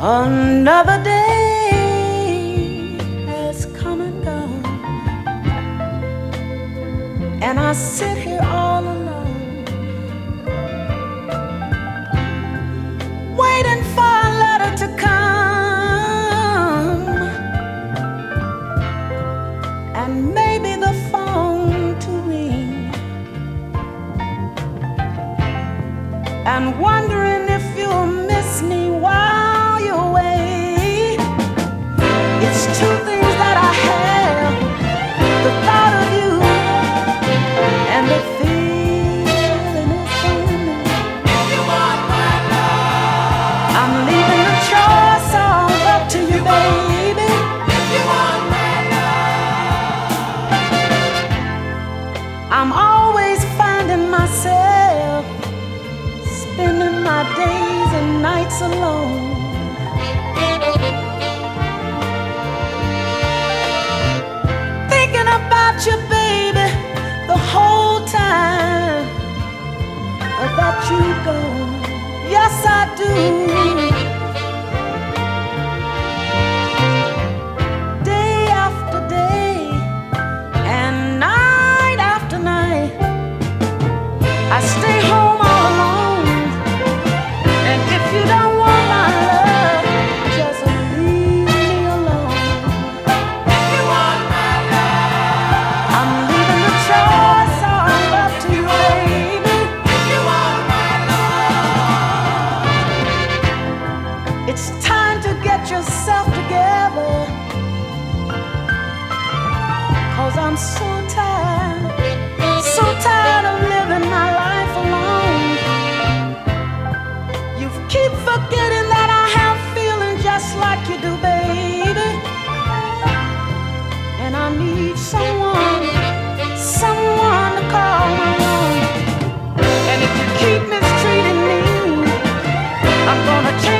Another day has come and gone, and I sit here all alone, waiting for a letter to come, and maybe the phone to ring, and wondering I'm always finding myself spending my days and nights alone. Thinking about you, baby, the whole time that you go. Yes, I do. It's time to get yourself together. Cause I'm so tired, so tired of living my life alone. You keep forgetting that I have feelings just like you do, baby. And I need someone, someone to call my own. And if you keep mistreating me, I'm gonna change.